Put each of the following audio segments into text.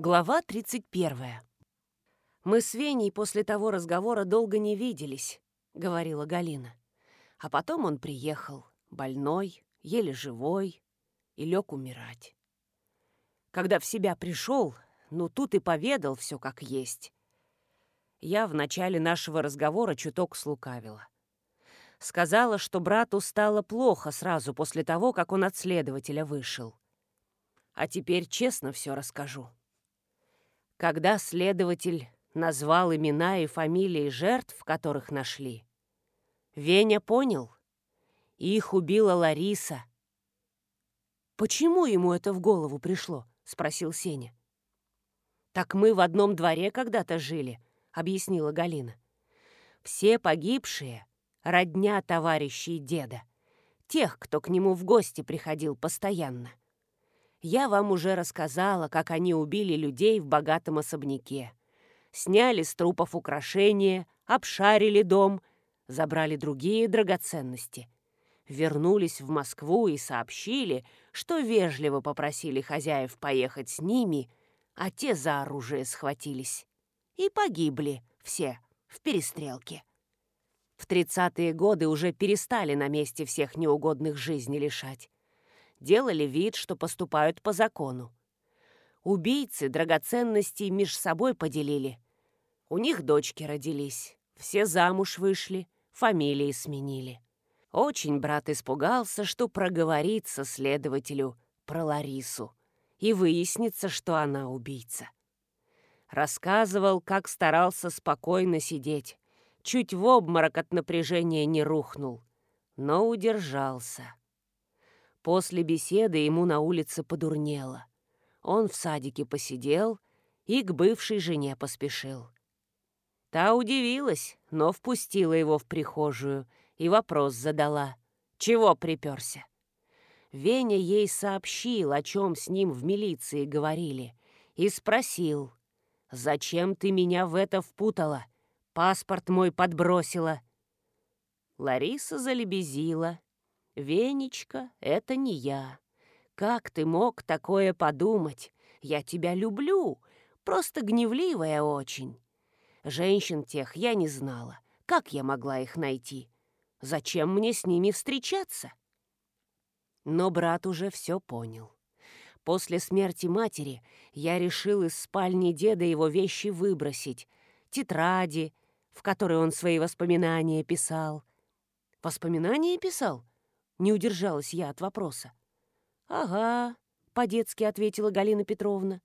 Глава 31. «Мы с Веней после того разговора долго не виделись», — говорила Галина. А потом он приехал, больной, еле живой, и лег умирать. Когда в себя пришел, ну тут и поведал все как есть. Я в начале нашего разговора чуток слукавила. Сказала, что брату стало плохо сразу после того, как он от следователя вышел. А теперь честно все расскажу. Когда следователь назвал имена и фамилии жертв, которых нашли, Веня понял, их убила Лариса. «Почему ему это в голову пришло?» — спросил Сеня. «Так мы в одном дворе когда-то жили», — объяснила Галина. «Все погибшие — родня товарищей деда, тех, кто к нему в гости приходил постоянно. Я вам уже рассказала, как они убили людей в богатом особняке. Сняли с трупов украшения, обшарили дом, забрали другие драгоценности. Вернулись в Москву и сообщили, что вежливо попросили хозяев поехать с ними, а те за оружие схватились. И погибли все в перестрелке. В тридцатые годы уже перестали на месте всех неугодных жизни лишать делали вид, что поступают по закону. Убийцы драгоценностей меж собой поделили. У них дочки родились, все замуж вышли, фамилии сменили. Очень брат испугался, что проговорится следователю про Ларису и выяснится, что она убийца. Рассказывал, как старался спокойно сидеть, чуть в обморок от напряжения не рухнул, но удержался. После беседы ему на улице подурнело. Он в садике посидел и к бывшей жене поспешил. Та удивилась, но впустила его в прихожую и вопрос задала. Чего приперся? Веня ей сообщил, о чем с ним в милиции говорили, и спросил, «Зачем ты меня в это впутала? Паспорт мой подбросила». Лариса залебезила, «Венечка, это не я. Как ты мог такое подумать? Я тебя люблю, просто гневливая очень. Женщин тех я не знала. Как я могла их найти? Зачем мне с ними встречаться?» Но брат уже все понял. После смерти матери я решил из спальни деда его вещи выбросить. Тетради, в которые он свои воспоминания писал. «Воспоминания писал?» Не удержалась я от вопроса. «Ага», — по-детски ответила Галина Петровна.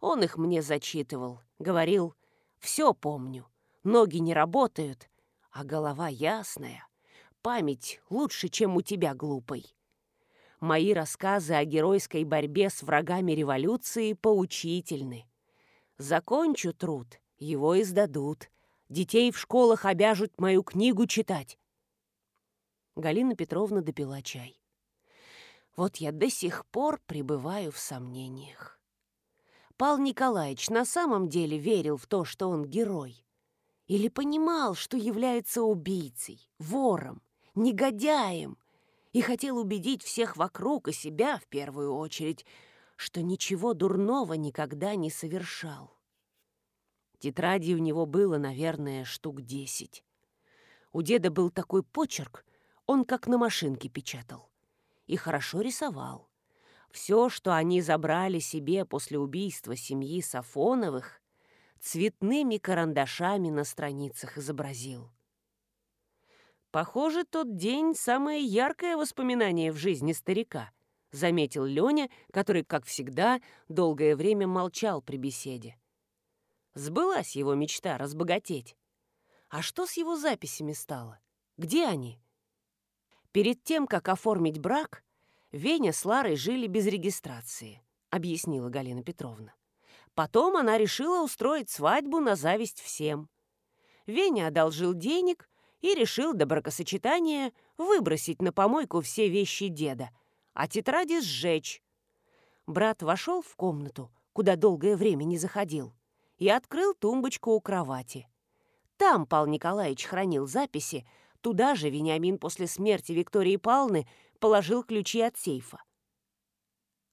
«Он их мне зачитывал. Говорил, все помню. Ноги не работают, а голова ясная. Память лучше, чем у тебя, глупой. Мои рассказы о геройской борьбе с врагами революции поучительны. Закончу труд, его издадут. Детей в школах обяжут мою книгу читать. Галина Петровна допила чай. Вот я до сих пор пребываю в сомнениях. Пал Николаевич на самом деле верил в то, что он герой? Или понимал, что является убийцей, вором, негодяем, и хотел убедить всех вокруг и себя в первую очередь, что ничего дурного никогда не совершал? Тетрадей у него было, наверное, штук десять. У деда был такой почерк, он как на машинке печатал. И хорошо рисовал. Все, что они забрали себе после убийства семьи Сафоновых, цветными карандашами на страницах изобразил. «Похоже, тот день — самое яркое воспоминание в жизни старика», — заметил Леня, который, как всегда, долгое время молчал при беседе. Сбылась его мечта разбогатеть. А что с его записями стало? Где они? Перед тем, как оформить брак, Веня с Ларой жили без регистрации, объяснила Галина Петровна. Потом она решила устроить свадьбу на зависть всем. Веня одолжил денег и решил до бракосочетания выбросить на помойку все вещи деда, а тетради сжечь. Брат вошел в комнату, куда долгое время не заходил, и открыл тумбочку у кровати. Там Пал Николаевич хранил записи, Туда же Вениамин после смерти Виктории Павловны положил ключи от сейфа.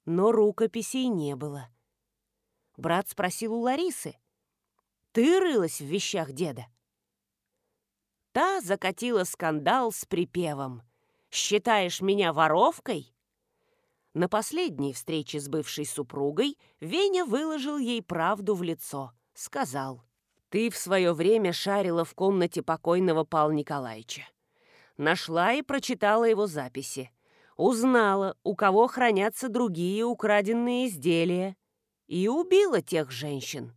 Но рукописей не было. Брат спросил у Ларисы. «Ты рылась в вещах деда?» Та закатила скандал с припевом. «Считаешь меня воровкой?» На последней встрече с бывшей супругой Веня выложил ей правду в лицо. Сказал, «Ты в свое время шарила в комнате покойного Павла Николаевича. Нашла и прочитала его записи. Узнала, у кого хранятся другие украденные изделия. И убила тех женщин.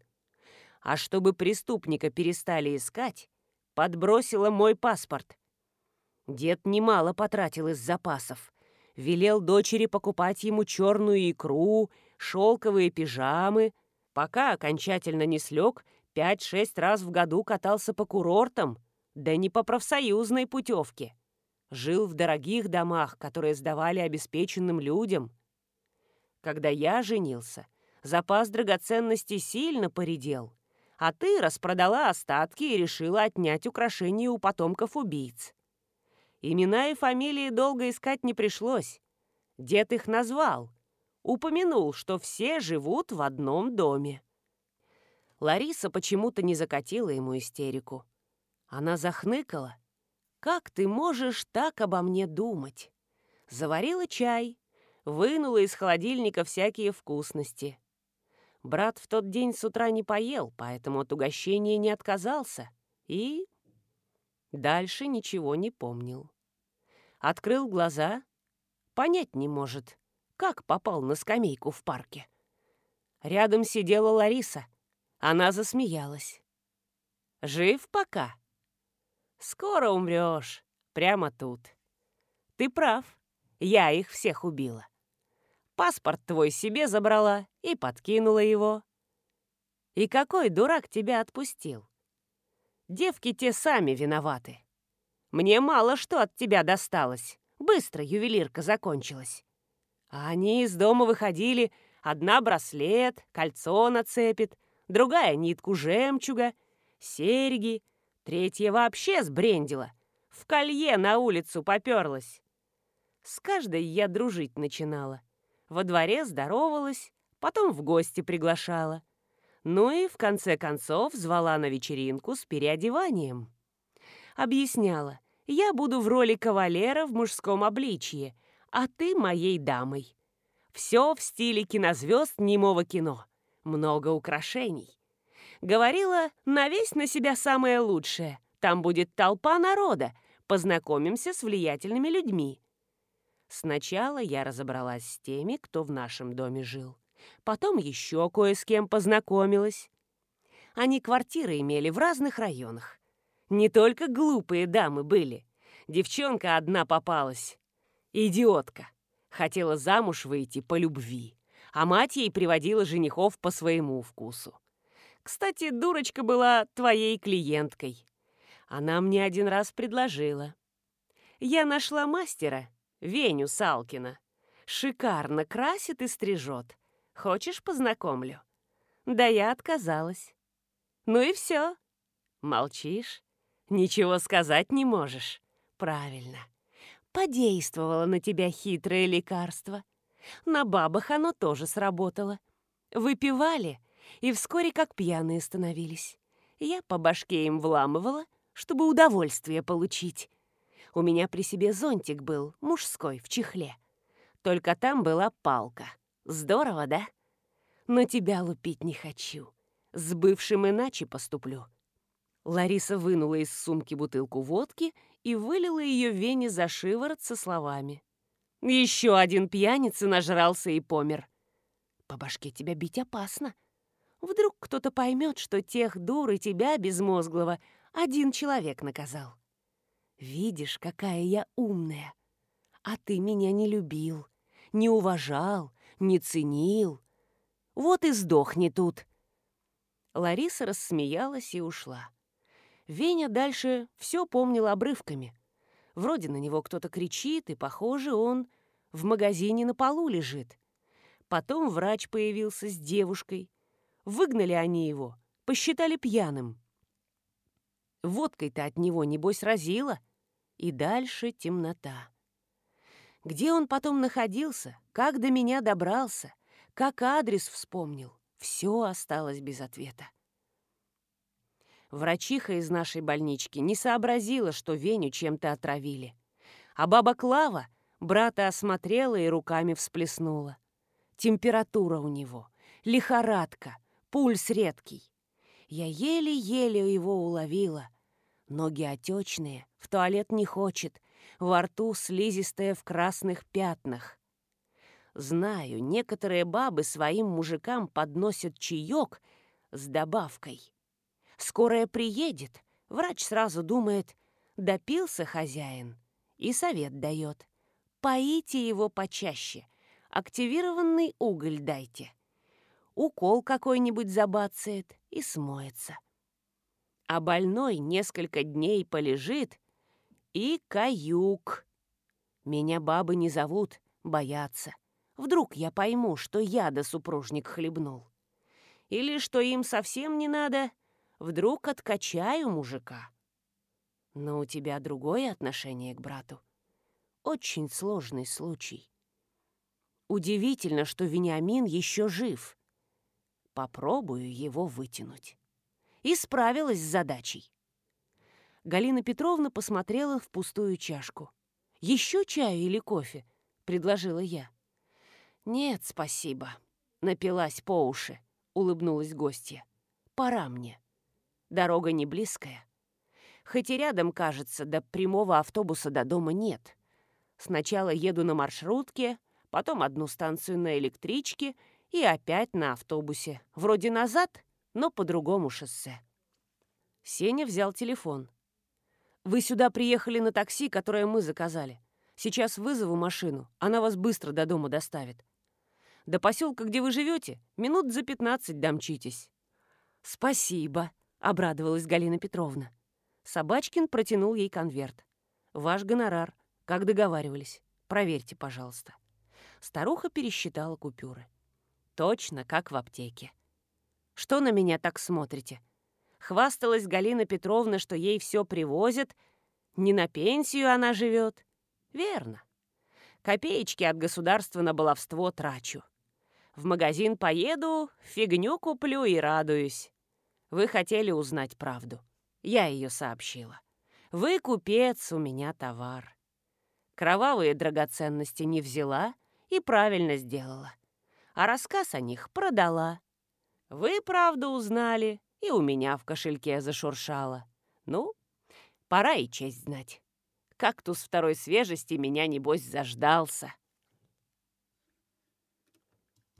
А чтобы преступника перестали искать, подбросила мой паспорт. Дед немало потратил из запасов. Велел дочери покупать ему черную икру, шелковые пижамы. Пока окончательно не слег, пять-шесть раз в году катался по курортам, да не по профсоюзной путевке. Жил в дорогих домах, которые сдавали обеспеченным людям. Когда я женился, запас драгоценностей сильно поредел а ты распродала остатки и решила отнять украшения у потомков убийц. Имена и фамилии долго искать не пришлось. Дед их назвал. Упомянул, что все живут в одном доме. Лариса почему-то не закатила ему истерику. Она захныкала. «Как ты можешь так обо мне думать?» Заварила чай, вынула из холодильника всякие вкусности. Брат в тот день с утра не поел, поэтому от угощения не отказался. И дальше ничего не помнил. Открыл глаза, понять не может, как попал на скамейку в парке. Рядом сидела Лариса. Она засмеялась. «Жив пока?» «Скоро умрешь, прямо тут. Ты прав, я их всех убила. Паспорт твой себе забрала и подкинула его. И какой дурак тебя отпустил? Девки те сами виноваты. Мне мало что от тебя досталось. Быстро ювелирка закончилась. А они из дома выходили, одна браслет, кольцо нацепит, другая нитку жемчуга, серьги, третья вообще сбрендила. В колье на улицу поперлась. С каждой я дружить начинала. Во дворе здоровалась, потом в гости приглашала. Ну и, в конце концов, звала на вечеринку с переодеванием. Объясняла, я буду в роли кавалера в мужском обличье, а ты моей дамой. Все в стиле кинозвезд немого кино. Много украшений. Говорила, навесь на себя самое лучшее. Там будет толпа народа. Познакомимся с влиятельными людьми. Сначала я разобралась с теми, кто в нашем доме жил. Потом еще кое с кем познакомилась. Они квартиры имели в разных районах. Не только глупые дамы были. Девчонка одна попалась. Идиотка. Хотела замуж выйти по любви. А мать ей приводила женихов по своему вкусу. Кстати, дурочка была твоей клиенткой. Она мне один раз предложила. Я нашла мастера, Веню Салкина. Шикарно красит и стрижет. Хочешь, познакомлю?» Да я отказалась. «Ну и все. Молчишь? Ничего сказать не можешь. Правильно. Подействовало на тебя хитрое лекарство. На бабах оно тоже сработало. Выпивали и вскоре как пьяные становились. Я по башке им вламывала, чтобы удовольствие получить. У меня при себе зонтик был, мужской, в чехле. Только там была палка. Здорово, да? Но тебя лупить не хочу. С бывшим иначе поступлю. Лариса вынула из сумки бутылку водки и вылила ее Вене за шиворот со словами. «Еще один пьяница нажрался и помер. По башке тебя бить опасно. Вдруг кто-то поймет, что тех дур и тебя, безмозглого, один человек наказал. Видишь, какая я умная. А ты меня не любил, не уважал, не ценил. Вот и сдохни тут. Лариса рассмеялась и ушла. Веня дальше все помнил обрывками. Вроде на него кто-то кричит, и, похоже, он в магазине на полу лежит. Потом врач появился с девушкой. Выгнали они его, посчитали пьяным. Водкой-то от него, небось, разило. И дальше темнота. Где он потом находился, как до меня добрался, как адрес вспомнил, Все осталось без ответа. Врачиха из нашей больнички не сообразила, что Веню чем-то отравили. А баба Клава брата осмотрела и руками всплеснула. Температура у него, лихорадка, пульс редкий. Я еле-еле его уловила. Ноги отечные, в туалет не хочет, во рту слизистая в красных пятнах. Знаю, некоторые бабы своим мужикам подносят чаек с добавкой. Скорая приедет, врач сразу думает, допился хозяин, и совет дает. Поите его почаще, активированный уголь дайте. Укол какой-нибудь забацает и смоется. А больной несколько дней полежит и каюк. Меня бабы не зовут, боятся. Вдруг я пойму, что я да супружник хлебнул. Или что им совсем не надо, вдруг откачаю мужика. Но у тебя другое отношение к брату. Очень сложный случай. Удивительно, что Вениамин еще жив. Попробую его вытянуть. И справилась с задачей. Галина Петровна посмотрела в пустую чашку. «Еще чаю или кофе?» — предложила я. «Нет, спасибо». Напилась по уши, улыбнулась гостья. «Пора мне. Дорога не близкая. Хоть и рядом, кажется, до прямого автобуса до дома нет. Сначала еду на маршрутке, потом одну станцию на электричке и опять на автобусе. Вроде назад, но по другому шоссе». Сеня взял телефон. «Вы сюда приехали на такси, которое мы заказали. Сейчас вызову машину, она вас быстро до дома доставит. До поселка, где вы живете, минут за пятнадцать домчитесь». «Спасибо», — обрадовалась Галина Петровна. Собачкин протянул ей конверт. «Ваш гонорар, как договаривались. Проверьте, пожалуйста». Старуха пересчитала купюры. «Точно, как в аптеке». «Что на меня так смотрите?» Хвасталась Галина Петровна, что ей все привозят. Не на пенсию она живет. Верно. Копеечки от государства на баловство трачу. В магазин поеду, фигню куплю и радуюсь. Вы хотели узнать правду. Я ее сообщила. Вы купец, у меня товар. Кровавые драгоценности не взяла и правильно сделала. А рассказ о них продала. Вы правду узнали, и у меня в кошельке зашуршало. Ну, пора и честь знать. Кактус второй свежести меня, небось, заждался.